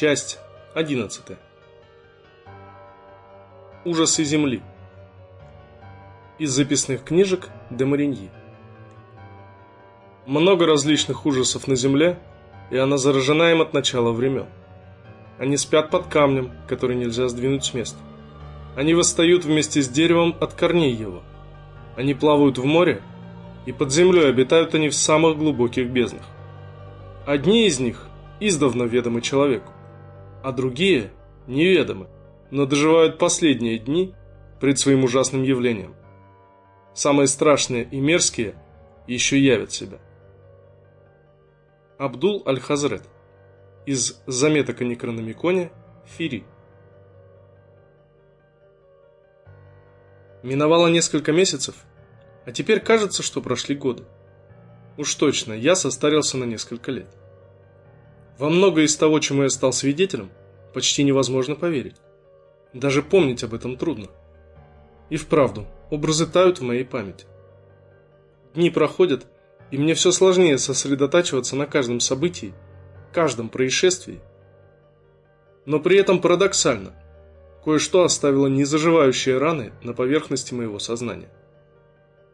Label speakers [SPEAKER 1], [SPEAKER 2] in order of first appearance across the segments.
[SPEAKER 1] Часть 11. Ужасы Земли. Из записных книжек де Мариньи. Много различных ужасов на Земле, и она заражена им от начала времен. Они спят под камнем, который нельзя сдвинуть с места. Они восстают вместе с деревом от корней его. Они плавают в море, и под землей обитают они в самых глубоких безднах. Одни из них издавна ведомы человеку, а другие неведомы, но доживают последние дни пред своим ужасным явлением. Самые страшные и мерзкие еще явят себя. Абдул Аль-Хазрет из заметок о Некрономиконе Фири. Миновало несколько месяцев, а теперь кажется, что прошли годы. Уж точно, я состарился на несколько лет. Во многое из того, чему я стал свидетелем, почти невозможно поверить. Даже помнить об этом трудно. И вправду, образы тают в моей памяти. Дни проходят, и мне все сложнее сосредотачиваться на каждом событии, каждом происшествии. Но при этом парадоксально, кое-что оставило незаживающие раны на поверхности моего сознания.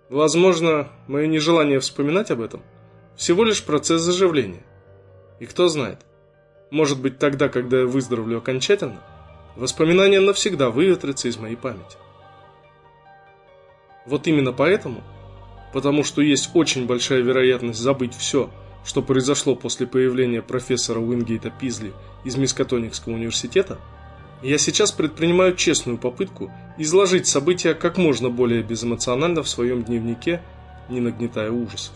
[SPEAKER 1] Возможно, мое нежелание вспоминать об этом – всего лишь процесс заживления – и кто знает, может быть тогда, когда я выздоровлю окончательно, воспоминания навсегда выветрятся из моей памяти. Вот именно поэтому, потому что есть очень большая вероятность забыть все, что произошло после появления профессора Уингейта Пизли из Мискатоникского университета, я сейчас предпринимаю честную попытку изложить события как можно более безэмоционально в своем дневнике, не нагнетая ужасов.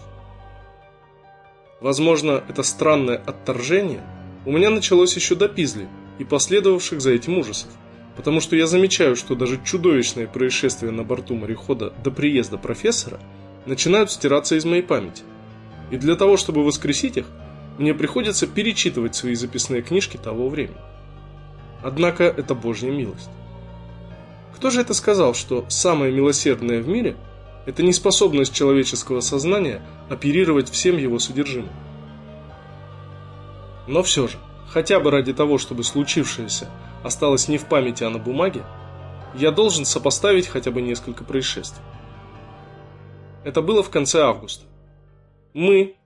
[SPEAKER 1] Возможно, это странное отторжение у меня началось еще до Пизли и последовавших за этим ужасов, потому что я замечаю, что даже чудовищные происшествия на борту морехода до приезда профессора начинают стираться из моей памяти. И для того, чтобы воскресить их, мне приходится перечитывать свои записные книжки того времени. Однако это Божья милость. Кто же это сказал, что самое милосердное в мире – это неспособность человеческого сознания оперировать всем его содержимым. Но все же, хотя бы ради того, чтобы случившееся осталось не в памяти, а на бумаге, я должен сопоставить хотя бы несколько происшествий. Это было в конце августа. Мы,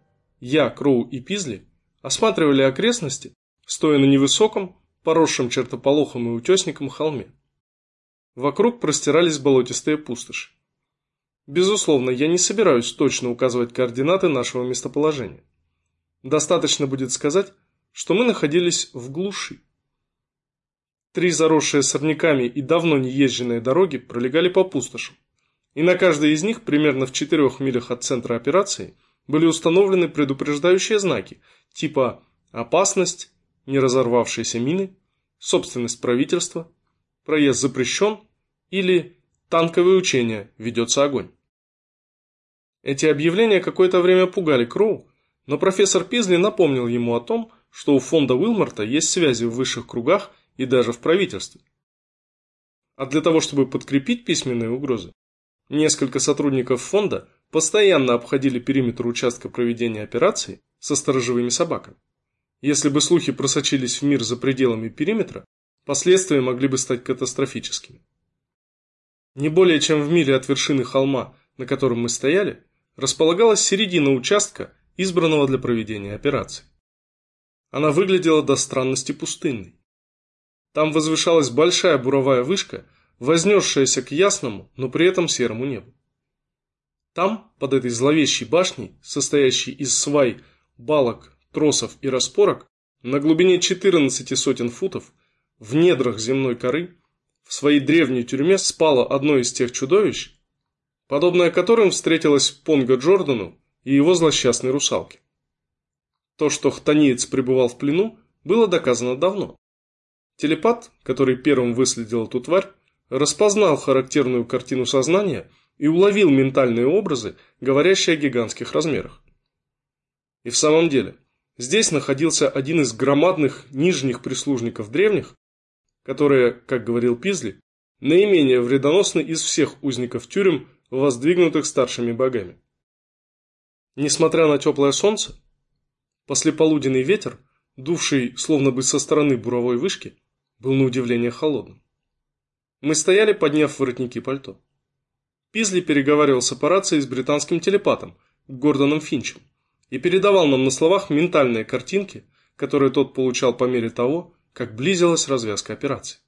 [SPEAKER 1] я, Кроу и Пизли, осматривали окрестности, стоя на невысоком, поросшем чертополохом и утесником холме. Вокруг простирались болотистые пустоши. Безусловно, я не собираюсь точно указывать координаты нашего местоположения. Достаточно будет сказать, что мы находились в глуши. Три заросшие сорняками и давно не езженные дороги пролегали по пустошам, и на каждой из них, примерно в четырех милях от центра операции, были установлены предупреждающие знаки типа «опасность», «не разорвавшиеся мины», «собственность правительства», «проезд запрещен» или Танковые учения, ведется огонь. Эти объявления какое-то время пугали Кроу, но профессор Пизли напомнил ему о том, что у фонда Уилмарта есть связи в высших кругах и даже в правительстве. А для того, чтобы подкрепить письменные угрозы, несколько сотрудников фонда постоянно обходили периметр участка проведения операции со сторожевыми собаками. Если бы слухи просочились в мир за пределами периметра, последствия могли бы стать катастрофическими. Не более чем в миле от вершины холма, на котором мы стояли, располагалась середина участка, избранного для проведения операции. Она выглядела до странности пустынной. Там возвышалась большая буровая вышка, вознесшаяся к ясному, но при этом серому небу. Там, под этой зловещей башней, состоящей из свай, балок, тросов и распорок, на глубине 14 сотен футов, в недрах земной коры, в своей древней тюрьме спало одно из тех чудовищ, подобное которым встретилось Понго Джордану и его злосчастной русалке. То, что хтониец пребывал в плену, было доказано давно. Телепат, который первым выследил эту тварь, распознал характерную картину сознания и уловил ментальные образы, говорящие о гигантских размерах. И в самом деле, здесь находился один из громадных нижних прислужников древних, которые, как говорил Пизли, наименее вредоносны из всех узников тюрем, воздвигнутых старшими богами. Несмотря на теплое солнце, послеполуденный ветер дувший словно бы со стороны буровой вышки, был на удивление холодным. Мы стояли, подняв воротники пальто. Пизли переговаривался по рации с британским телепатом, Гордоном Финчем, и передавал нам на словах ментальные картинки, которые тот получал по мере того, как близилась развязка операции.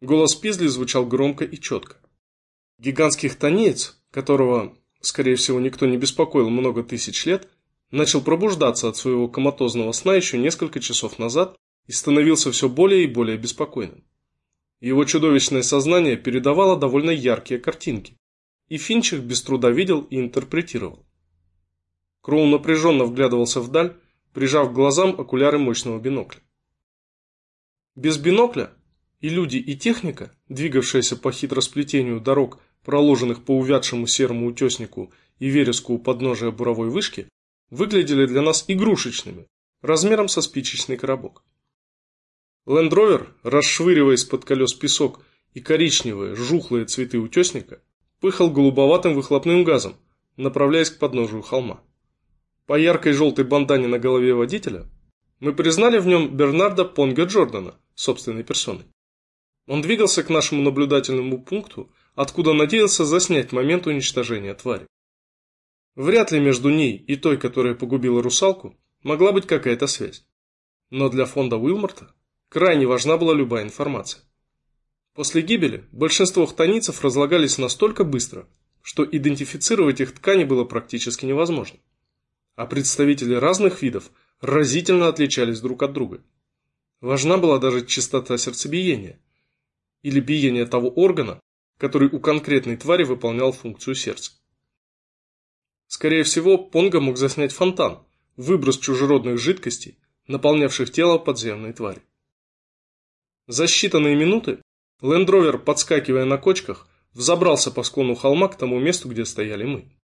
[SPEAKER 1] Голос Пизли звучал громко и четко. Гигантских тонеец, которого, скорее всего, никто не беспокоил много тысяч лет, начал пробуждаться от своего коматозного сна еще несколько часов назад и становился все более и более беспокойным. Его чудовищное сознание передавало довольно яркие картинки, и Финч их без труда видел и интерпретировал. Кроу напряженно вглядывался вдаль, прижав к глазам окуляры мощного бинокля. Без бинокля и люди, и техника, двигавшиеся по хитросплетению дорог, проложенных по увядшему серому утеснику и вереску у подножия буровой вышки, выглядели для нас игрушечными, размером со спичечный коробок. Лендровер, расшвыривая из-под колес песок и коричневые, жухлые цветы утесника, пыхал голубоватым выхлопным газом, направляясь к подножию холма. По яркой желтой бандане на голове водителя мы признали в нем Бернарда Понга Джордана собственной персоной. Он двигался к нашему наблюдательному пункту, откуда надеялся заснять момент уничтожения твари. Вряд ли между ней и той, которая погубила русалку, могла быть какая-то связь. Но для фонда Уилморта крайне важна была любая информация. После гибели большинство хтонийцев разлагались настолько быстро, что идентифицировать их ткани было практически невозможно. А представители разных видов разительно отличались друг от друга. Важна была даже частота сердцебиения, или биение того органа, который у конкретной твари выполнял функцию сердца. Скорее всего, Понга мог заснять фонтан, выброс чужеродных жидкостей, наполнявших тело подземной твари. За считанные минуты Лендровер, подскакивая на кочках, взобрался по склону холма к тому месту, где стояли мы.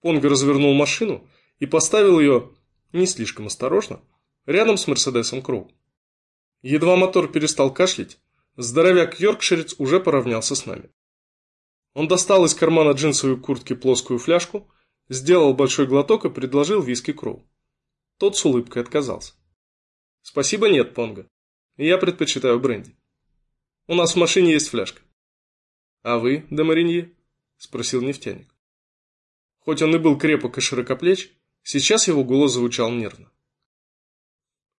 [SPEAKER 1] Понга развернул машину и поставил ее, не слишком осторожно, рядом с Мерседесом Кроу. Едва мотор перестал кашлять, Здоровяк Йоркширец уже поравнялся с нами. Он достал из кармана джинсовой куртки плоскую фляжку, сделал большой глоток и предложил виски Кроу. Тот с улыбкой отказался. «Спасибо, нет, Понга. Я предпочитаю бренди. У нас в машине есть фляжка». «А вы, де Маринье?» – спросил нефтяник. Хоть он и был крепок и широкоплеч, сейчас его голос звучал нервно.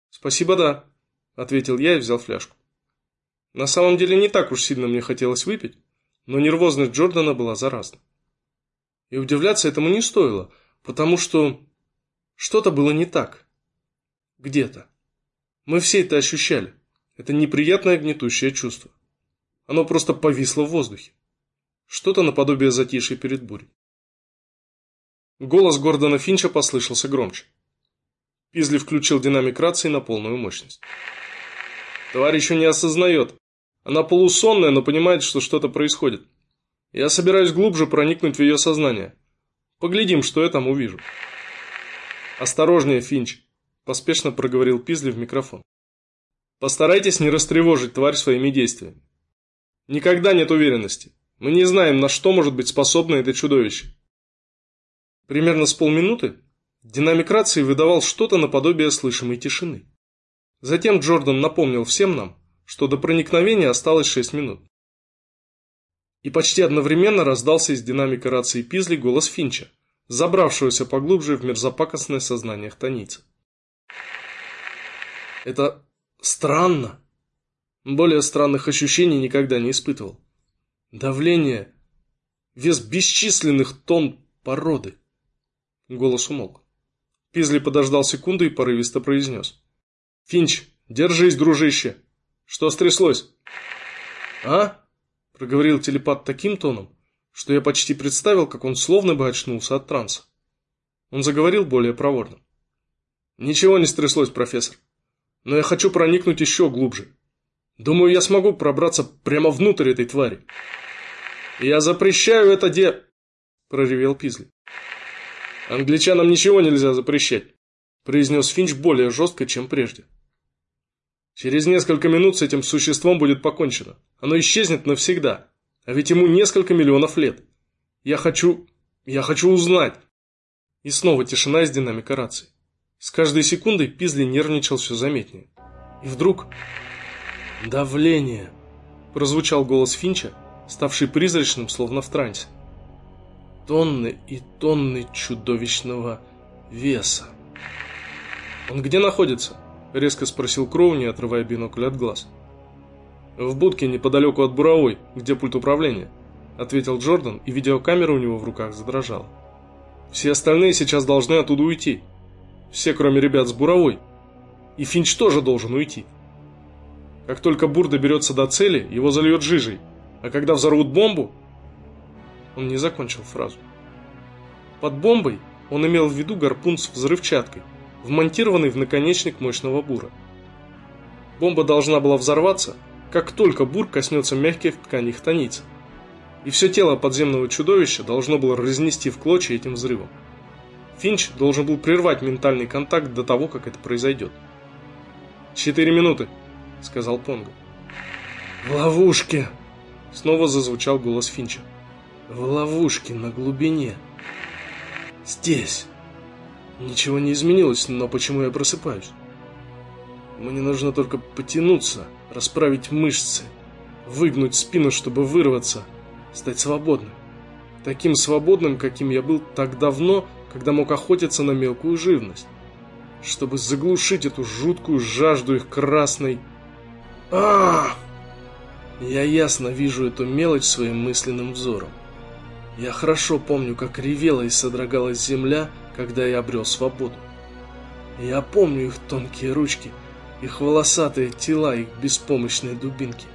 [SPEAKER 1] «Спасибо, да», – ответил я и взял фляжку. На самом деле не так уж сильно мне хотелось выпить, но нервозность Джордана была заразна. И удивляться этому не стоило, потому что что-то было не так. Где-то. Мы все это ощущали. Это неприятное гнетущее чувство. Оно просто повисло в воздухе. Что-то наподобие затишья перед бурей. Голос Гордона Финча послышался громче. Пизли включил динамик рации на полную мощность. Тварь еще не осознает. Она полусонная, но понимает, что что-то происходит. Я собираюсь глубже проникнуть в ее сознание. Поглядим, что я там увижу. «Осторожнее, Финч», – поспешно проговорил Пизли в микрофон. «Постарайтесь не растревожить тварь своими действиями. Никогда нет уверенности. Мы не знаем, на что может быть способно это чудовище». Примерно с полминуты динамик рации выдавал что-то наподобие слышимой тишины. Затем Джордан напомнил всем нам, что до проникновения осталось 6 минут. И почти одновременно раздался из динамика рации Пизли голос Финча, забравшегося поглубже в мерзопакостное сознание хтонийца. Это странно. Более странных ощущений никогда не испытывал. Давление, вес бесчисленных тонн породы. Голос умолк. Пизли подождал секунду и порывисто произнес. «Финч, держись, дружище! Что стряслось?» «А?» – проговорил телепат таким тоном, что я почти представил, как он словно бы очнулся от транса. Он заговорил более проворно. «Ничего не стряслось, профессор. Но я хочу проникнуть еще глубже. Думаю, я смогу пробраться прямо внутрь этой твари. Я запрещаю это де...» – проревел Пизли. «Англичанам ничего нельзя запрещать», – произнес Финч более жестко, чем прежде. Через несколько минут с этим существом будет покончено. Оно исчезнет навсегда. А ведь ему несколько миллионов лет. Я хочу... Я хочу узнать. И снова тишина из динамика рации. С каждой секундой Пизли нервничал все заметнее. И вдруг... «Давление!» – прозвучал голос Финча, ставший призрачным, словно в трансе. «Тонны и тонны чудовищного веса!» «Он где находится?» – резко спросил Кроу, не отрывая бинокль от глаз. «В будке неподалеку от буровой, где пульт управления», – ответил Джордан, и видеокамера у него в руках задрожала. «Все остальные сейчас должны оттуда уйти. Все, кроме ребят с буровой. И Финч тоже должен уйти. Как только Бур доберется до цели, его зальет жижей. А когда взорвут бомбу...» Он не закончил фразу. Под бомбой он имел в виду гарпун с взрывчаткой – вмонтированный в наконечник мощного бура. Бомба должна была взорваться, как только бур коснется мягких тканей хтоница. И все тело подземного чудовища должно было разнести в клочья этим взрывом. Финч должен был прервать ментальный контакт до того, как это произойдет. «Четыре минуты», — сказал Понго.
[SPEAKER 2] «В ловушке!»
[SPEAKER 1] — снова зазвучал голос Финча.
[SPEAKER 2] «В ловушке на глубине. Здесь!» Ничего не изменилось, но почему я просыпаюсь? Мне нужно только потянуться, расправить мышцы, выгнуть спину, чтобы вырваться, стать свободным. Таким свободным, каким я был так давно, когда мог охотиться на мелкую живность. Чтобы заглушить эту жуткую жажду их красной... а, Я ясно вижу эту мелочь своим мысленным взором. Я хорошо помню, как ревела и содрогалась земля, когда я обрел свободу. Я помню их тонкие ручки, их волосатые тела, их беспомощные дубинки.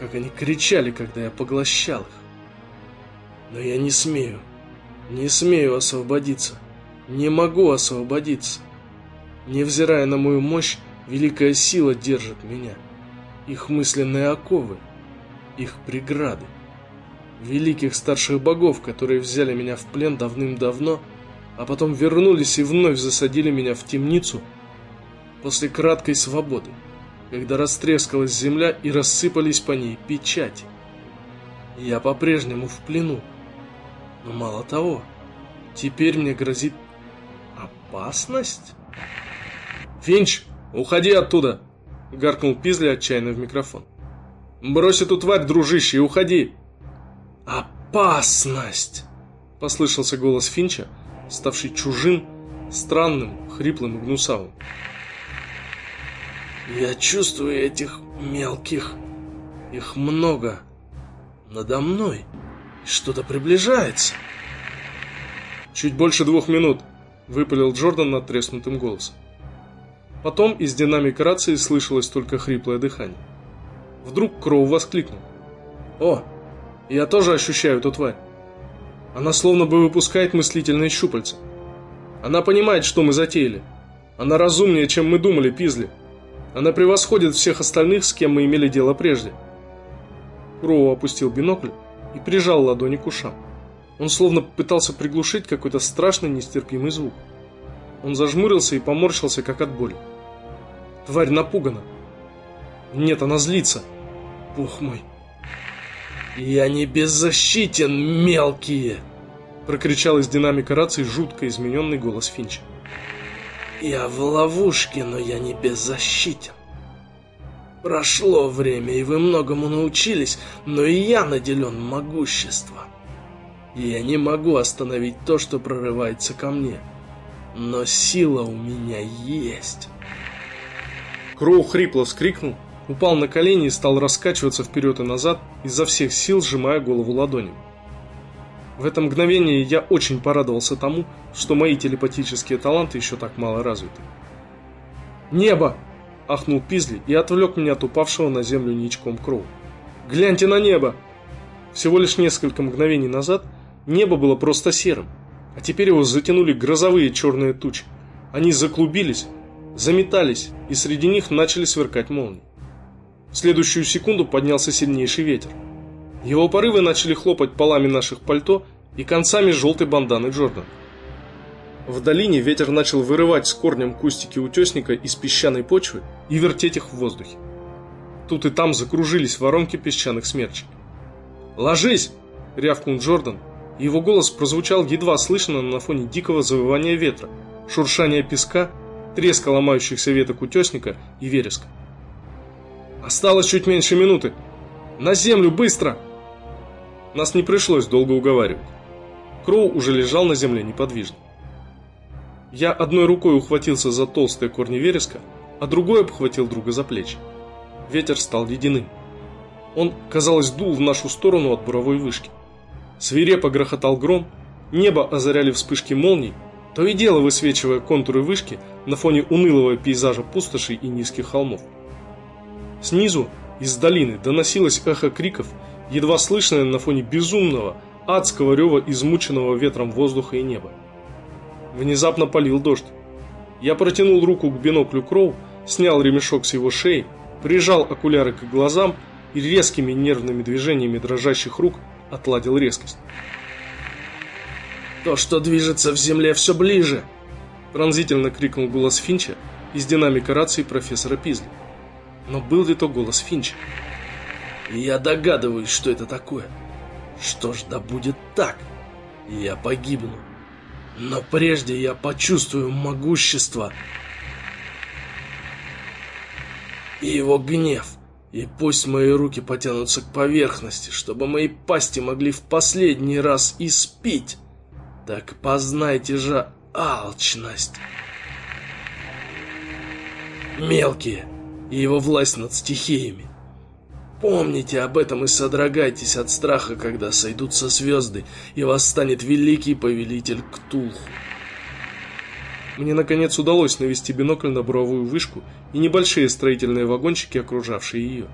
[SPEAKER 2] Как они кричали, когда я поглощал их. Но я не смею, не смею освободиться, не могу освободиться. Невзирая на мою мощь, великая сила держит меня. Их мысленные оковы, их преграды. Великих старших богов, которые взяли меня в плен давным-давно, а потом вернулись и вновь засадили меня в темницу после краткой свободы, когда растрескалась земля и рассыпались по ней печати. Я по-прежнему в плену. Но мало того, теперь мне грозит опасность.
[SPEAKER 1] «Финч, уходи оттуда!» — гаркнул Пизли отчаянно в микрофон. «Брось эту тварь, дружище, и уходи!»
[SPEAKER 2] «Опасность!» — послышался голос Финча, ставший чужим, странным, хриплым и гнусавым. «Я чувствую этих мелких. Их много. Надо мной. Что-то приближается».
[SPEAKER 1] «Чуть больше двух минут», — выпалил Джордан над треснутым голосом. Потом из динамика рации слышалось только хриплое дыхание. Вдруг Кроу воскликнул. «О, я тоже ощущаю эту тварь. Она словно бы выпускает мыслительные щупальца. Она понимает, что мы затеяли. Она разумнее, чем мы думали, Пизли. Она превосходит всех остальных, с кем мы имели дело прежде. Кроу опустил бинокль и прижал ладони к ушам. Он словно пытался приглушить какой-то страшный нестерпимый звук. Он зажмурился и поморщился, как от боли. Тварь напугана. Нет, она злится. Бог мой,
[SPEAKER 2] «Я не беззащитен, мелкие!»
[SPEAKER 1] Прокричал из динамика рации жутко измененный голос Финча.
[SPEAKER 2] «Я в ловушке, но я не беззащитен. Прошло время, и вы многому научились, но и я наделен могуществом. Я не могу остановить то, что прорывается ко мне, но сила у меня есть».
[SPEAKER 1] Кроу хрипло вскрикнул, упал на колени и стал раскачиваться вперед и назад, изо всех сил сжимая голову ладонями. В это мгновение я очень порадовался тому, что мои телепатические таланты еще так мало развиты. «Небо!» – ахнул Пизли и отвлек меня от упавшего на землю ничком Кроу. «Гляньте на небо!» Всего лишь несколько мгновений назад небо было просто серым, а теперь его затянули грозовые черные тучи. Они заклубились, заметались, и среди них начали сверкать молнии. В следующую секунду поднялся сильнейший ветер. Его порывы начали хлопать полами наших пальто и концами желтой банданы Джордан. В долине ветер начал вырывать с корнем кустики утесника из песчаной почвы и вертеть их в воздухе. Тут и там закружились воронки песчаных смерчей. «Ложись!» – рявкнул Джордан, и его голос прозвучал едва слышно на фоне дикого завывания ветра, шуршание песка, треска ломающихся веток утесника и вереска. «Осталось чуть меньше минуты! На землю, быстро!» Нас не пришлось долго уговаривать. Кроу уже лежал на земле неподвижно. Я одной рукой ухватился за толстые корни вереска, а другой обхватил друга за плечи. Ветер стал ледяным. Он, казалось, дул в нашу сторону от буровой вышки. Свирепо грохотал гром, небо озаряли вспышки молний, то и дело высвечивая контуры вышки на фоне унылого пейзажа пустошей и низких холмов. Снизу, из долины, доносилось эхо криков, едва слышное на фоне безумного, адского рева измученного ветром воздуха и неба. Внезапно полил дождь. Я протянул руку к биноклю Кроу, снял ремешок с его шеи, прижал окуляры к глазам и резкими нервными движениями дрожащих рук отладил резкость.
[SPEAKER 2] «То, что движется в земле, все ближе!» Пронзительно крикнул голос Финча из динамика рации профессора Пизли. Но был ли то голос Финча? «Я догадываюсь, что это такое. Что ж, да будет так. Я погибну. Но прежде я почувствую могущество и его гнев. И пусть мои руки потянутся к поверхности, чтобы мои пасти могли в последний раз испить. Так познайте же алчность. Мелкие и его власть над стихиями. Помните об этом и содрогайтесь от страха, когда сойдутся звезды, и восстанет великий повелитель Ктулху.
[SPEAKER 1] Мне наконец удалось навести бинокль на буровую вышку и небольшие строительные вагончики, окружавшие ее.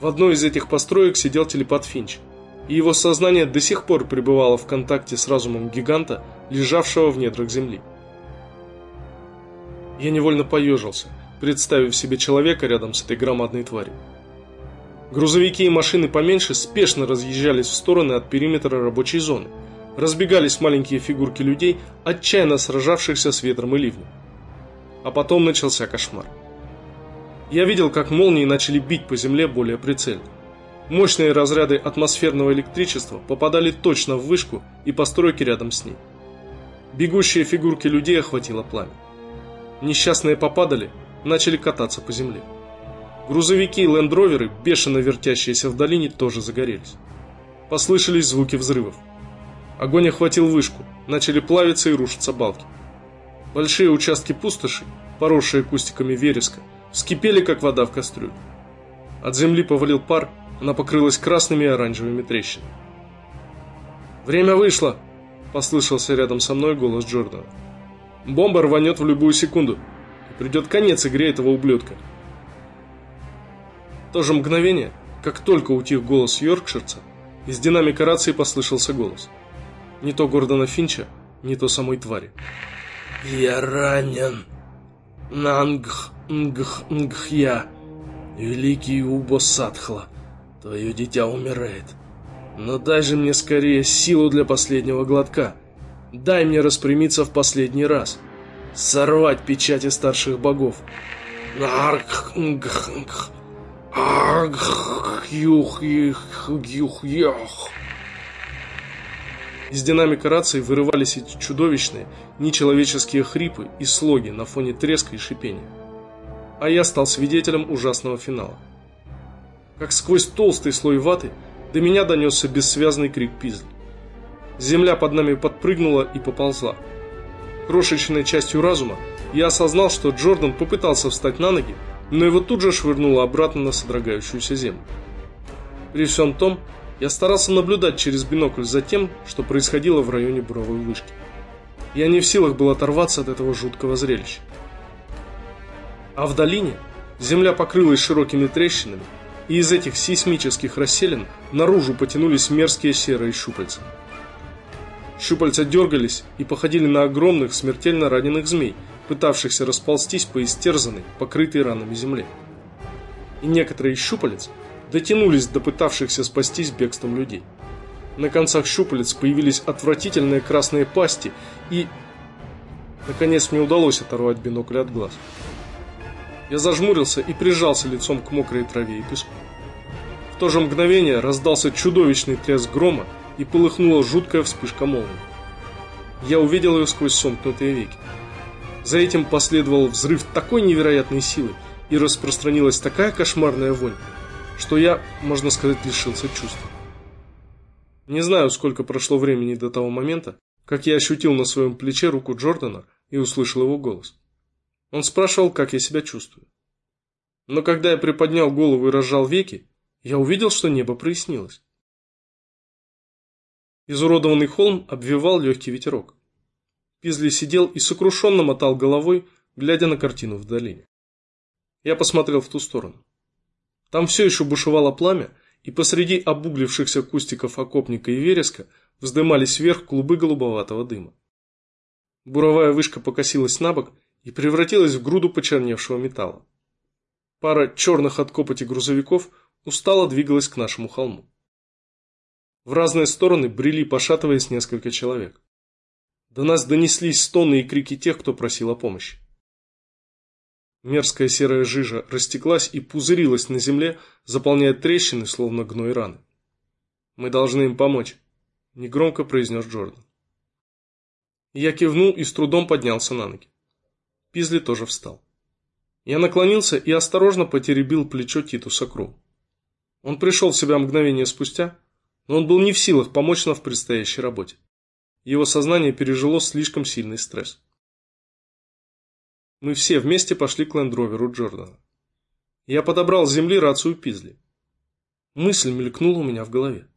[SPEAKER 1] В одной из этих построек сидел телепат Финч, и его сознание до сих пор пребывало в контакте с разумом гиганта, лежавшего в недрах земли. Я невольно поежился, представив себе человека рядом с этой громадной тварью. Грузовики и машины поменьше спешно разъезжались в стороны от периметра рабочей зоны – разбегались маленькие фигурки людей, отчаянно сражавшихся с ветром и ливнем. А потом начался кошмар. Я видел, как молнии начали бить по земле более прицельно. Мощные разряды атмосферного электричества попадали точно в вышку и постройки рядом с ней. Бегущие фигурки людей охватило пламя. Несчастные попадали, начали кататься по земле. Грузовики и лендроверы, бешено вертящиеся в долине, тоже загорелись. Послышались звуки взрывов. Огонь охватил вышку, начали плавиться и рушиться балки. Большие участки пустоши, поросшие кустиками вереска, вскипели, как вода в кастрюле. От земли повалил пар, она покрылась красными и оранжевыми трещинами. «Время вышло!» – послышался рядом со мной голос Джордана. «Бомба рванет в любую секунду, придет конец игре этого ублюдка». В то же мгновение, как только утих голос Йоркширца, из динамика рации послышался голос – не то Гордона Финча, не то самой твари.
[SPEAKER 2] «Я ранен. Нангх, нгх, нгхья. Великий Убо Садхла. Твое дитя умирает. Но дай же мне скорее силу для последнего глотка. Дай мне распрямиться в последний раз. Сорвать печати старших богов. Юх, юх, юх, юх.
[SPEAKER 1] Из динамика рации вырывались эти чудовищные, нечеловеческие хрипы и слоги на фоне треска и шипения. А я стал свидетелем ужасного финала. Как сквозь толстый слой ваты до меня донесся бессвязный крик Пизли. Земля под нами подпрыгнула и поползла. Крошечной частью разума я осознал, что Джордан попытался встать на ноги, но его тут же швырнуло обратно на содрогающуюся землю. При всем том, я старался наблюдать через бинокль за тем, что происходило в районе буровой вышки. Я не в силах был оторваться от этого жуткого зрелища. А в долине земля покрылась широкими трещинами, и из этих сейсмических расселин наружу потянулись мерзкие серые щупальца. Щупальца дергались и походили на огромных смертельно раненых змей, пытавшихся расползтись по истерзанной, покрытой ранами земле. И некоторые щупалец дотянулись до пытавшихся спастись бегством людей. На концах щупалец появились отвратительные красные пасти и... Наконец мне удалось оторвать бинокль от глаз. Я зажмурился и прижался лицом к мокрой траве и песку. В то же мгновение раздался чудовищный треск грома и полыхнула жуткая вспышка молнии. я увидел ее сквозь сомкнутые веки. За этим последовал взрыв такой невероятной силы, и распространилась такая кошмарная вонь, что я, можно сказать, лишился чувств. Не знаю, сколько прошло времени до того момента, как я ощутил на своем плече руку Джордана и услышал его голос. Он спрашивал, как я себя чувствую. Но когда я приподнял голову и разжал веки, я увидел, что небо прояснилось. Изуродованный холм обвивал легкий ветерок. Пизли сидел и сокрушенно мотал головой, глядя на картину в долине. Я посмотрел в ту сторону. Там все еще бушевало пламя, и посреди обуглившихся кустиков окопника и вереска вздымались вверх клубы голубоватого дыма. Буровая вышка покосилась на бок и превратилась в груду почерневшего металла. Пара черных от копоти грузовиков устало двигалась к нашему холму. В разные стороны брели, пошатываясь, несколько человек. До нас донеслись стоны и крики тех, кто просил о помощи. Мерзкая серая жижа растеклась и пузырилась на земле, заполняя трещины, словно гной раны. «Мы должны им помочь», – негромко произнес Джордан. Я кивнул и с трудом поднялся на ноги. Пизли тоже встал. Я наклонился и осторожно потеребил плечо Титуса Кру. Он пришел в себя мгновение спустя, но он был не в силах помочь нам в предстоящей работе. Его сознание пережило слишком сильный стресс. Мы все вместе пошли к лендроверу Джордана. Я подобрал с земли рацию Пизли. Мысль мелькнула у меня в голове.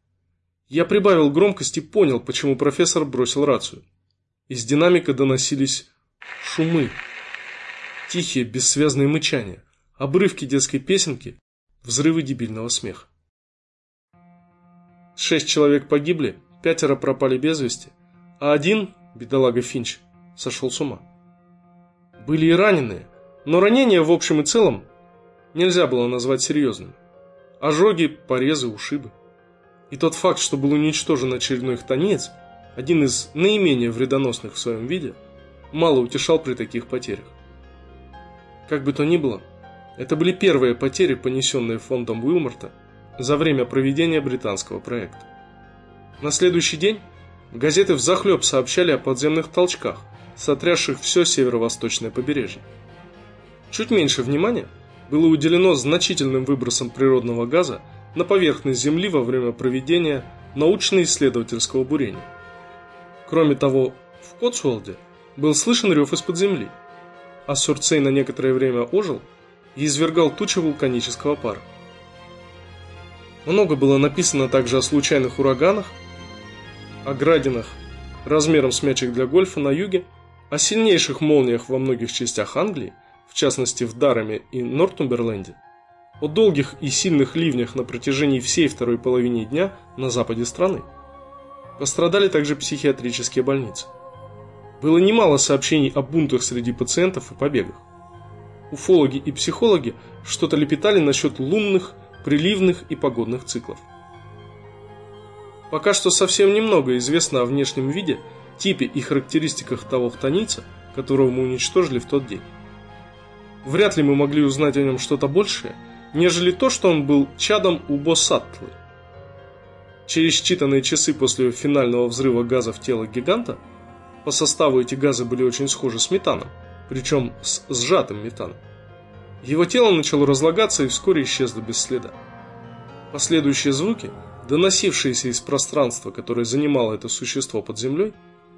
[SPEAKER 1] Я прибавил громкость и понял, почему профессор бросил рацию. Из динамика доносились шумы, тихие бессвязные мычания, обрывки детской песенки, взрывы дебильного смеха. Шесть человек погибли, пятеро пропали без вести, а один, бедолага Финч, сошел с ума. Были и раненые, но ранения в общем и целом нельзя было назвать серьезными. Ожоги, порезы, ушибы. И тот факт, что был уничтожен очередной хтонец, один из наименее вредоносных в своем виде, мало утешал при таких потерях. Как бы то ни было, это были первые потери, понесенные фондом Уилморта за время проведения британского проекта. На следующий день газеты взахлеб сообщали о подземных толчках – сотрясших все северо-восточное побережье. Чуть меньше внимания было уделено значительным выбросам природного газа на поверхность Земли во время проведения научно-исследовательского бурения. Кроме того, в Котсуолде был слышен рев из-под земли, а Сурцей на некоторое время ожил и извергал тучи вулканического пара. Много было написано также о случайных ураганах, о градинах размером с мячик для гольфа на юге о сильнейших молниях во многих частях Англии, в частности в Дараме и Нортумберленде, о долгих и сильных ливнях на протяжении всей второй половины дня на западе страны. Пострадали также психиатрические больницы. Было немало сообщений о бунтах среди пациентов и побегах. Уфологи и психологи что-то лепетали насчет лунных, приливных и погодных циклов. Пока что совсем немного известно о внешнем виде – типе и характеристиках того хтонийца, которого мы уничтожили в тот день. Вряд ли мы могли узнать о нем что-то большее, нежели то, что он был чадом Убосаттлы. Через считанные часы после финального взрыва газа в тело гиганта, по составу эти газы были очень схожи с метаном, причем с сжатым метаном, его тело начало разлагаться и вскоре исчезло без следа. Последующие звуки, доносившиеся из пространства, которое занимало это существо под землей,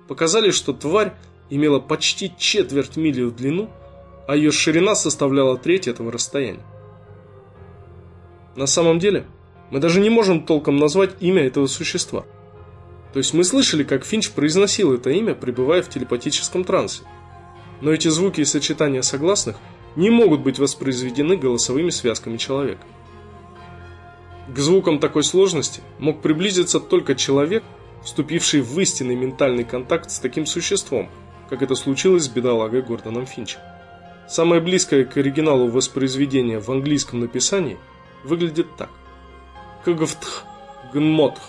[SPEAKER 1] показали, что тварь имела почти четверть мили в длину, а ее ширина составляла треть этого расстояния. На самом деле, мы даже не можем толком назвать имя этого существа. То есть мы слышали, как Финч произносил это имя, пребывая в телепатическом трансе. Но эти звуки и сочетания согласных не могут быть воспроизведены голосовыми связками человека. К звукам такой сложности мог приблизиться только человек – вступивший в истинный ментальный контакт с таким существом, как это случилось с бедолагой Гордоном Финчем. Самое близкое к оригиналу воспроизведение в английском написании выглядит так. Кагвтх гнмотх.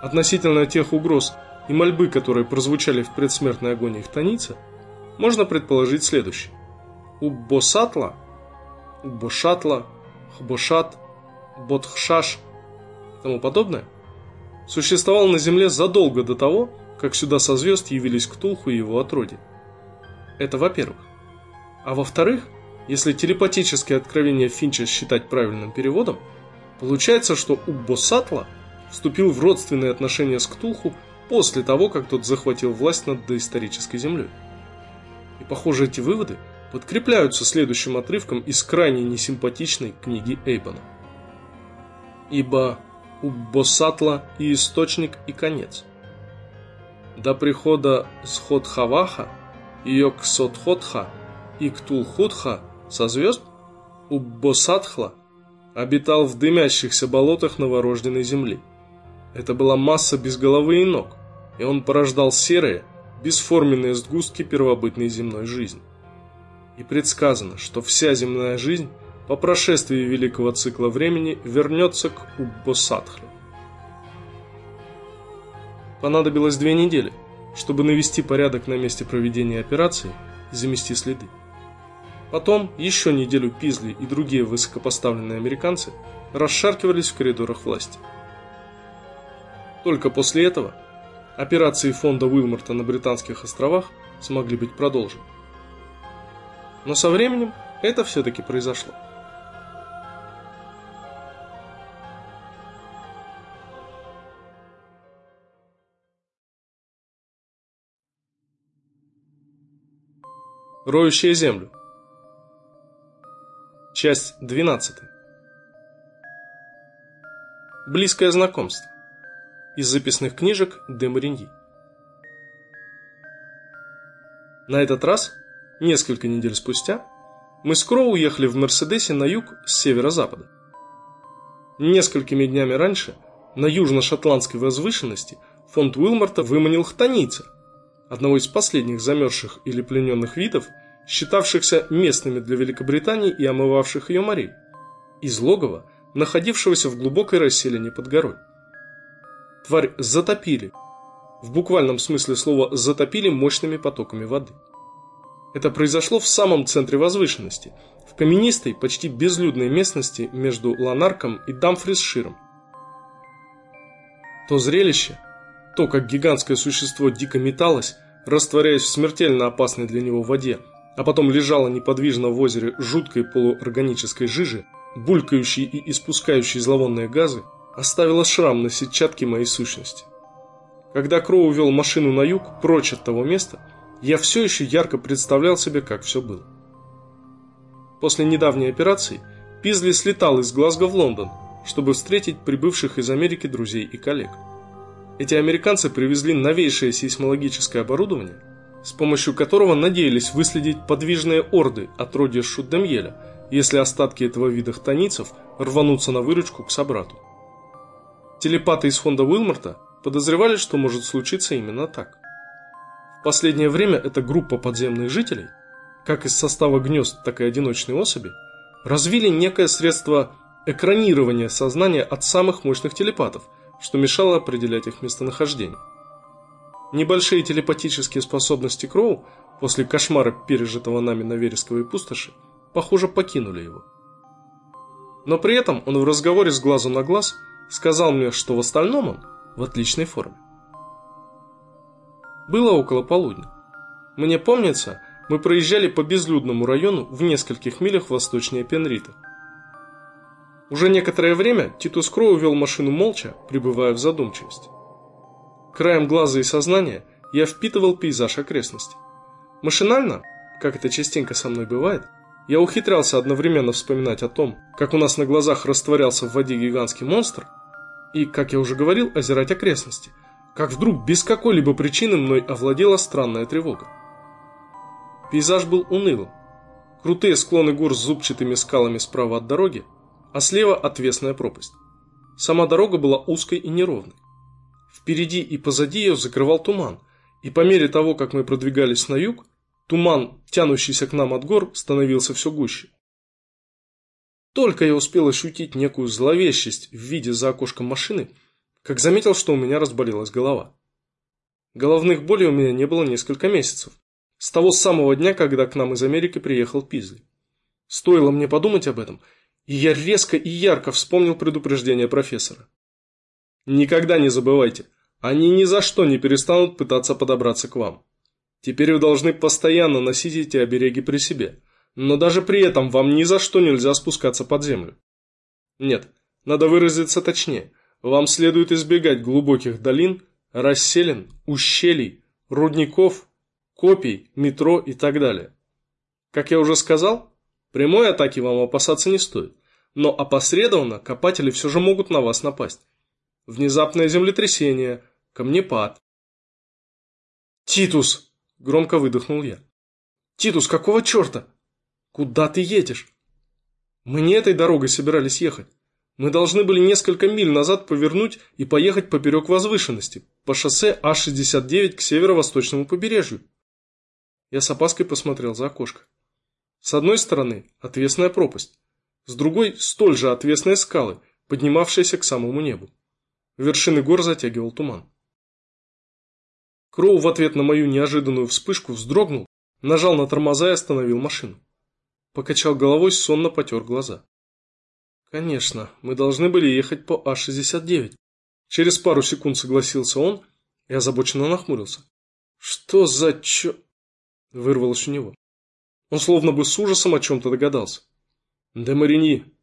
[SPEAKER 1] Относительно тех угроз и мольбы, которые прозвучали в предсмертной агонии Хтоница, можно предположить следующее. Уббосатла, Уббошатла, Хбошат, Ботхшаш и тому подобное – существовал на Земле задолго до того, как сюда со звезд явились Ктулху и его отродье. Это во-первых. А во-вторых, если телепатическое откровение Финча считать правильным переводом, получается, что Уббосатла вступил в родственные отношения с Ктулху после того, как тот захватил власть над доисторической землей. Похоже, эти выводы подкрепляются следующим отрывком из крайне несимпатичной книги Эйбона. Ибо Уббосатла и источник и конец. До прихода Сходхаваха, Йоксотходха и Ктулхудха со звезд Уббосатхла обитал в дымящихся болотах новорожденной земли. Это была масса без головы и ног, и он порождал серые, бесформенные сгустки первобытной земной жизни. И предсказано, что вся земная жизнь по прошествии великого цикла времени вернется к Уббосатхле. Понадобилось две недели, чтобы навести порядок на месте проведения операции и замести следы. Потом еще неделю Пизли и другие высокопоставленные американцы расшаркивались в коридорах власти. Только после этого операции фонда Уилморта на Британских островах смогли быть продолжены. Но со временем это все-таки произошло. Роющая землю. Часть 12. Близкое знакомство. Из записных книжек де Мариньи. На этот раз, несколько недель спустя, мы с Кроу уехали в Мерседесе на юг с северо-запада. Несколькими днями раньше на южно-шотландской возвышенности фонд Уилморта выманил хтонийца – одного из последних замерзших или плененных видов, считавшихся местными для Великобритании и омывавших ее морей, из логова, находившегося в глубокой расселине под горой. Тварь затопили, в буквальном смысле слова затопили мощными потоками воды. Это произошло в самом центре возвышенности, в каменистой, почти безлюдной местности между Ланарком и Дамфрисширом. То зрелище, то, как гигантское существо дико металось, растворяясь в смертельно опасной для него воде, а потом лежало неподвижно в озере жуткой полуорганической жижи, булькающей и испускающей зловонные газы, оставило шрам на сетчатке моей сущности. Когда Кроу вел машину на юг, прочь от того места, я все еще ярко представлял себе, как все было. После недавней операции Пизли слетал из Глазго в Лондон, чтобы встретить прибывших из Америки друзей и коллег. Эти американцы привезли новейшее сейсмологическое оборудование, с помощью которого надеялись выследить подвижные орды от родия Шуддемьеля, если остатки этого вида хтонийцев рванутся на выручку к собрату. Телепаты из фонда Уилморта подозревали, что может случиться именно так. В последнее время эта группа подземных жителей, как из состава гнезд, так и одиночной особи, развили некое средство экранирования сознания от самых мощных телепатов – что мешало определять их местонахождение. Небольшие телепатические способности Кроу после кошмара, пережитого нами на вересковой пустоши, похоже, покинули его. Но при этом он в разговоре с глазу на глаз сказал мне, что в остальном он в отличной форме. Было около полудня. Мне помнится, мы проезжали по безлюдному району в нескольких милях восточнее Пенрита – уже некоторое время Титус Кроу вел машину молча, пребывая в задумчивости. Краем глаза и сознания я впитывал пейзаж окрестностей. Машинально, как это частенько со мной бывает, я ухитрялся одновременно вспоминать о том, как у нас на глазах растворялся в воде гигантский монстр, и, как я уже говорил, озирать окрестности, как вдруг без какой-либо причины мной овладела странная тревога. Пейзаж был унылым. Крутые склоны гор с зубчатыми скалами справа от дороги а слева отвесная пропасть. Сама дорога была узкой и неровной. Впереди и позади ее закрывал туман, и по мере того, как мы продвигались на юг, туман, тянущийся к нам от гор, становился все гуще. Только я успел ощутить некую зловещесть в виде за окошком машины, как заметил, что у меня разболелась голова. Головных болей у меня не было несколько месяцев, с того самого дня, когда к нам из Америки приехал Пизли. Стоило мне подумать об этом – и я резко и ярко вспомнил предупреждение профессора. Никогда не забывайте, они ни за что не перестанут пытаться подобраться к вам. Теперь вы должны постоянно носить эти обереги при себе, но даже при этом вам ни за что нельзя спускаться под землю. Нет, надо выразиться точнее. Вам следует избегать глубоких долин, расселин, ущелий, рудников, копий, метро и так далее. Как я уже сказал, прямой атаки вам опасаться не стоит, но опосредованно копатели все же могут на вас напасть. Внезапное землетрясение, камнепад. «Титус!» – громко выдохнул я. «Титус, какого черта? Куда ты едешь?» «Мы не этой дорогой собирались ехать. Мы должны были несколько миль назад повернуть и поехать поперек возвышенности, по шоссе А-69 к северо-восточному побережью. Я с опаской посмотрел за окошко. С одной стороны отвесная пропасть, с другой столь же отвесные скалы, поднимавшиеся к самому небу. Вершины гор затягивал туман. Кроу в ответ на мою неожиданную вспышку вздрогнул, нажал на тормоза и остановил машину. Покачал головой, сонно потер глаза. Конечно, мы должны были ехать по А-69. Через пару секунд согласился он и озабоченно нахмурился. Что за чё... Вырвалось у него. Он словно бы с ужасом о чем-то догадался. Да Марини,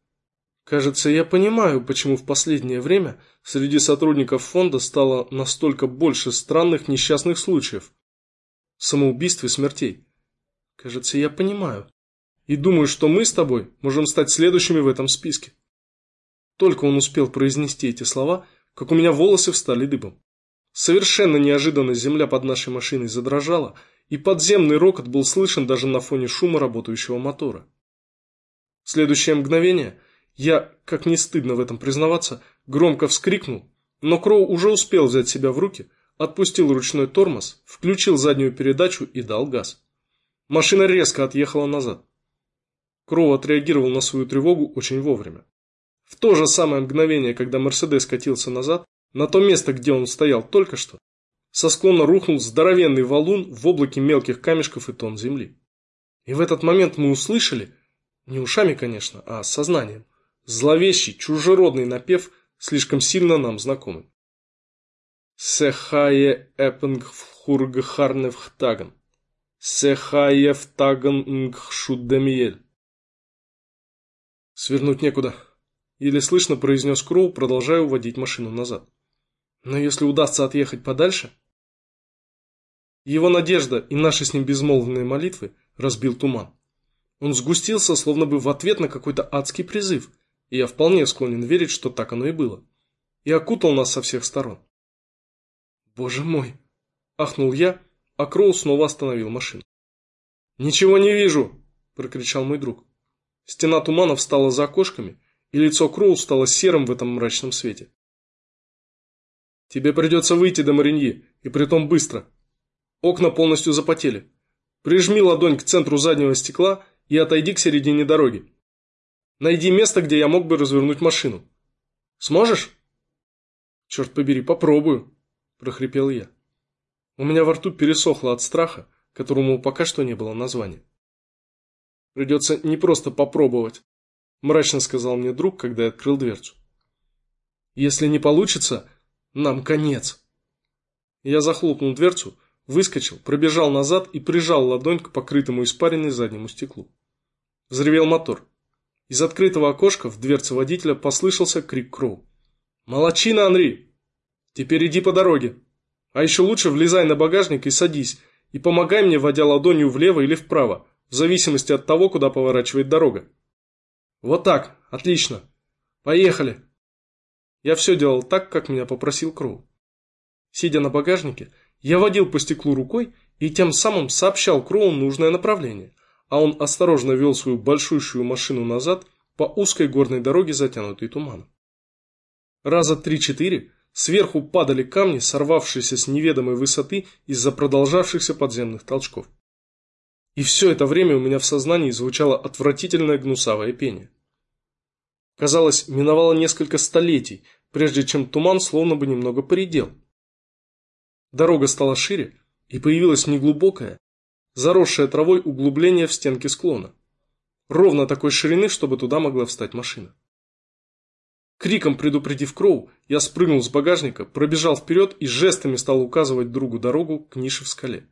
[SPEAKER 1] кажется, я понимаю, почему в последнее время среди сотрудников фонда стало настолько больше странных несчастных случаев. Самоубийств и смертей. Кажется, я понимаю. И думаю, что мы с тобой можем стать следующими в этом списке. Только он успел произнести эти слова, как у меня волосы встали дыбом. Совершенно неожиданно земля под нашей машиной задрожала, и подземный рокот был слышен даже на фоне шума работающего мотора. Следующее мгновение я, как не стыдно в этом признаваться, громко вскрикнул, но Кроу уже успел взять себя в руки, отпустил ручной тормоз, включил заднюю передачу и дал газ. Машина резко отъехала назад. Кроу отреагировал на свою тревогу очень вовремя. В то же самое мгновение, когда Мерседес катился назад, на то место, где он стоял только что, со склона рухнул здоровенный валун в облаке мелких камешков и тон земли. И в этот момент мы услышали, не ушами, конечно, а сознанием, зловещий, чужеродный напев, слишком сильно нам знакомый. Сехае эпнгхургхарневхтаган. Сехае втаган нгхшудемиель. Свернуть некуда. Еле слышно произнес Кроу, продолжая уводить машину назад. Но если удастся отъехать подальше... Его надежда и наши с ним безмолвные молитвы разбил туман. Он сгустился, словно бы в ответ на какой-то адский призыв, и я вполне склонен верить, что так оно и было. И окутал нас со всех сторон. «Боже мой!» – ахнул я, а Кроу снова остановил машину. «Ничего не вижу!» – прокричал мой друг. Стена тумана встала за окошками, и лицо Кроу стало серым в этом мрачном свете. «Тебе придется выйти до Мариньи, и притом быстро. Окна полностью запотели. Прижми ладонь к центру заднего стекла и отойди к середине дороги. Найди место, где я мог бы развернуть машину. Сможешь?» «Черт побери, попробую», – прохрипел я. У меня во рту пересохло от страха, которому пока что не было названия. Придется не просто попробовать, мрачно сказал мне друг, когда я открыл дверцу. Если не получится, нам конец. Я захлопнул дверцу, выскочил, пробежал назад и прижал ладонь к покрытому испаренной заднему стеклу. Взревел мотор. Из открытого окошка в дверце водителя послышался крик Кроу. «Молодчина, Анри! Теперь иди по дороге. А еще лучше влезай на багажник и садись, и помогай мне, водя ладонью влево или вправо, в зависимости от того, куда поворачивает дорога. Вот так, отлично. Поехали. Я все делал так, как меня попросил Кроу. Сидя на багажнике, я водил по стеклу рукой и тем самым сообщал Кроу нужное направление, а он осторожно вел свою большущую машину назад по узкой горной дороге, затянутой туманом. Раза три-четыре сверху падали камни, сорвавшиеся с неведомой высоты из-за продолжавшихся подземных толчков. И все это время у меня в сознании звучало отвратительное гнусавое пение. Казалось, миновало несколько столетий, прежде чем туман словно бы немного поредел. Дорога стала шире, и появилось неглубокое, заросшее травой углубление в стенке склона. Ровно такой ширины, чтобы туда могла встать машина. Криком предупредив Кроу, я спрыгнул с багажника, пробежал вперед и жестами стал указывать другу дорогу к нише в скале.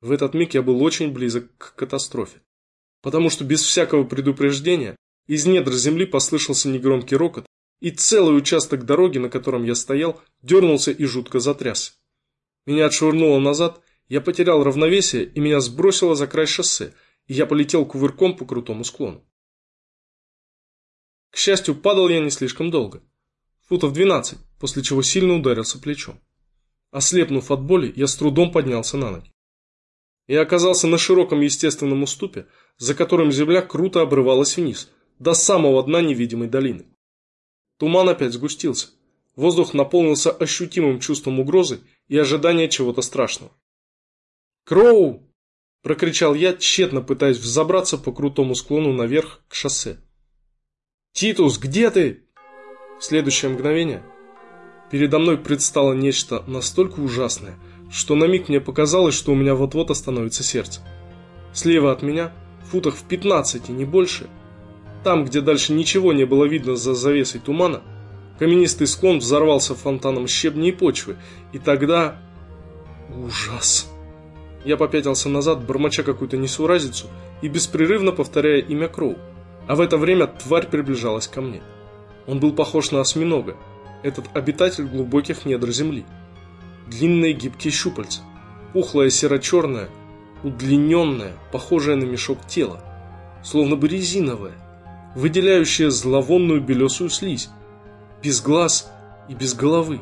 [SPEAKER 1] В этот миг я был очень близок к катастрофе, потому что без всякого предупреждения из недр земли послышался негромкий рокот, и целый участок дороги, на котором я стоял, дернулся и жутко затрясся. Меня отшвырнуло назад, я потерял равновесие, и меня сбросило за край шоссе, и я полетел кувырком по крутому склону. К счастью, падал я не слишком долго. Футов 12, после чего сильно ударился плечом. Ослепнув от боли, я с трудом поднялся на ноги. Я оказался на широком естественном уступе, за которым земля круто обрывалась вниз, до самого дна невидимой долины. Туман опять сгустился. Воздух наполнился ощутимым чувством угрозы и ожидания чего-то страшного. «Кроу!» – прокричал я, тщетно пытаясь взобраться по крутому склону наверх к шоссе. «Титус, где ты?» В следующее мгновение передо мной предстало нечто настолько ужасное, что на миг мне показалось, что у меня вот-вот остановится сердце. Слева от меня, футах в 15 и не больше, там, где дальше ничего не было видно за завесой тумана, каменистый склон взорвался фонтаном щебня и почвы, и тогда... Ужас! Я попятился назад, бормоча какую-то несуразицу и беспрерывно повторяя имя Кроу. А в это время тварь приближалась ко мне. Он был похож на осьминога, этот обитатель глубоких недр земли. Длинные гибкие щупальца, пухлое серо-черное, удлиненное, похожее на мешок тело, словно бы резиновое, выделяющее зловонную белесую слизь, без глаз и без головы.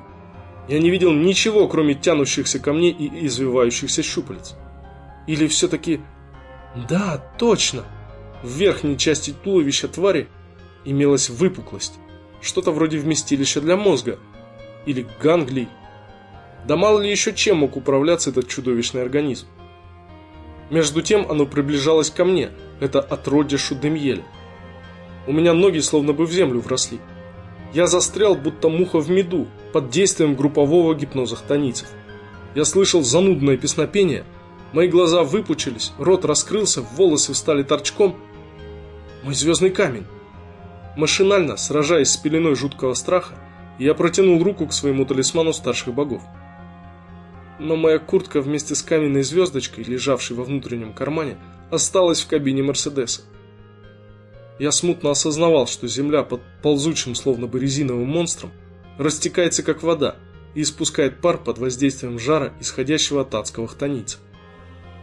[SPEAKER 1] Я не видел ничего, кроме тянущихся ко мне и извивающихся щупалец. Или все-таки... Да, точно! В верхней части туловища твари имелась выпуклость. Что-то вроде вместилища для мозга. Или ганглий. Да мало ли еще чем мог управляться этот чудовищный организм. Между тем оно приближалось ко мне, это отродье Шудемьеля. У меня ноги словно бы в землю вросли. Я застрял, будто муха в меду, под действием группового гипноза хтонийцев. Я слышал занудное песнопение, мои глаза выпучились, рот раскрылся, волосы встали торчком. Мой звездный камень. Машинально, сражаясь с пеленой жуткого страха, я протянул руку к своему талисману старших богов. Но моя куртка вместе с каменной звездочкой, лежавшей во внутреннем кармане, осталась в кабине Мерседеса. Я смутно осознавал, что земля под ползучим, словно бы резиновым монстром, растекается как вода и испускает пар под воздействием жара, исходящего от адского хтонийца.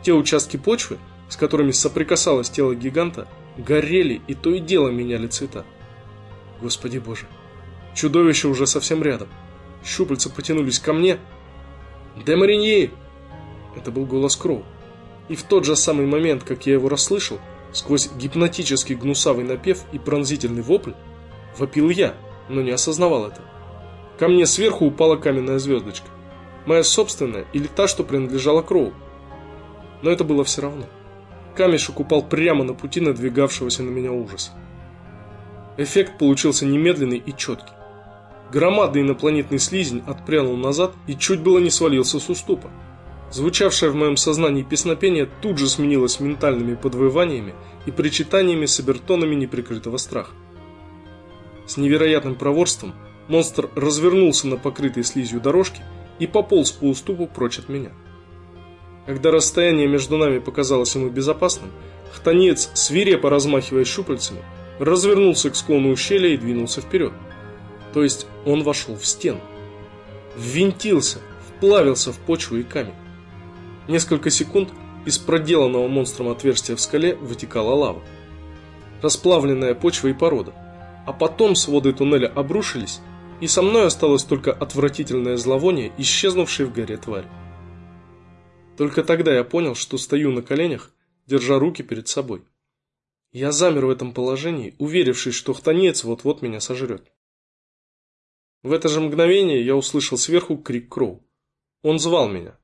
[SPEAKER 1] Те участки почвы, с которыми соприкасалось тело гиганта, горели и то и дело меняли цвета. Господи боже, чудовище уже совсем рядом. Щупальца потянулись ко мне. «Де Мариньи!» Это был голос Кроу. И в тот же самый момент, как я его расслышал, сквозь гипнотический гнусавый напев и пронзительный вопль, вопил я, но не осознавал этого. Ко мне сверху упала каменная звездочка. Моя собственная или та, что принадлежала Кроу. Но это было все равно. Камешек упал прямо на пути надвигавшегося на меня ужаса. Эффект получился немедленный и четкий. Громадный инопланетный слизень отпрянул назад и чуть было не свалился с уступа. Звучавшее в моем сознании песнопение тут же сменилось ментальными подвываниями и причитаниями с обертонами неприкрытого страха. С невероятным проворством монстр развернулся на покрытой слизью дорожке и пополз по уступу прочь от меня. Когда расстояние между нами показалось ему безопасным, хтонец, свирепо размахивая щупальцами, развернулся к склону ущелья и двинулся вперед. То есть он вошел в стену. Ввинтился, вплавился в почву и камень. Несколько секунд из проделанного монстром отверстия в скале вытекала лава. Расплавленная почва и порода. А потом своды туннеля обрушились, и со мной осталось только отвратительное зловоние, исчезнувшей в горе тварь. Только тогда я понял, что стою на коленях, держа руки перед собой. Я замер в этом положении, уверившись, что хтонец вот-вот меня сожрет. В это же мгновение я услышал сверху крик Кроу. Он звал меня.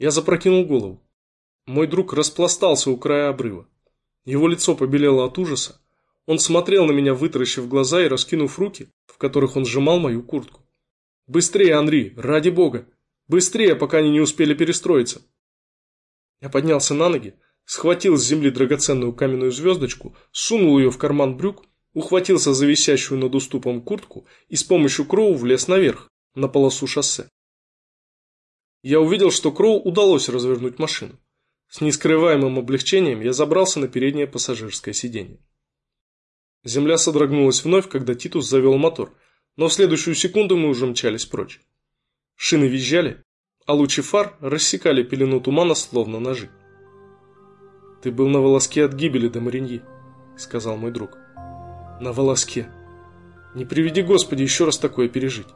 [SPEAKER 1] Я запрокинул голову. Мой друг распластался у края обрыва. Его лицо побелело от ужаса. Он смотрел на меня, вытаращив глаза и раскинув руки, в которых он сжимал мою куртку. «Быстрее, Андрей, ради бога! Быстрее, пока они не успели перестроиться!» Я поднялся на ноги, схватил с земли драгоценную каменную звездочку, сунул ее в карман брюк, ухватился за висящую над уступом куртку и с помощью Кроу влез наверх, на полосу шоссе. Я увидел, что Кроу удалось развернуть машину. С нескрываемым облегчением я забрался на переднее пассажирское сиденье. Земля содрогнулась вновь, когда Титус завел мотор, но в следующую секунду мы уже мчались прочь. Шины визжали, а лучи фар рассекали пелену тумана словно ножи. «Ты был на волоске от гибели до Мариньи», — сказал мой друг. «На волоске. Не приведи Господи еще раз такое пережить».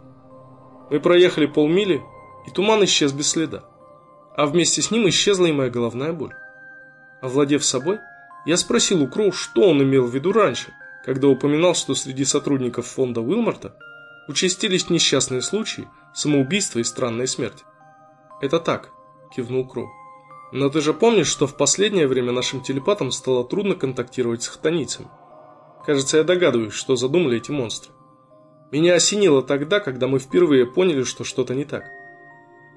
[SPEAKER 1] Мы проехали полмили, и туман исчез без следа а вместе с ним исчезла и моя головная боль. Овладев собой, я спросил у Кроу, что он имел в виду раньше, когда упоминал, что среди сотрудников фонда Уилмарта участились несчастные случаи, самоубийства и странные смерти. «Это так», – кивнул Кроу. «Но ты же помнишь, что в последнее время нашим телепатам стало трудно контактировать с хтоницами? Кажется, я догадываюсь, что задумали эти монстры. Меня осенило тогда, когда мы впервые поняли, что что-то не так».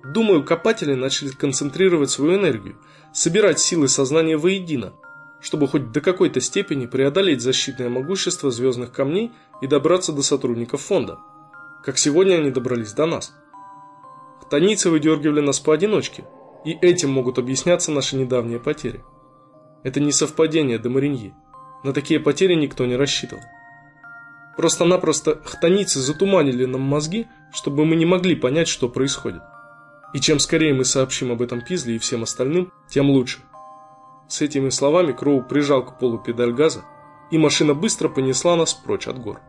[SPEAKER 1] Думаю, копатели начали концентрировать свою энергию, собирать силы сознания воедино, чтобы хоть до какой-то степени преодолеть защитное могущество звездных камней и добраться до сотрудников фонда. Как сегодня они добрались до нас. Хтонийцы выдергивали нас поодиночке, и этим могут объясняться наши недавние потери. Это не совпадение до Мариньи. На такие потери никто не рассчитывал. Просто-напросто хтонийцы затуманили нам мозги, чтобы мы не могли понять, что происходит. И чем скорее мы сообщим об этом Пизли и всем остальным, тем лучше. С этими словами Кроу прижал к полу педаль газа, и машина быстро понесла нас прочь от гор.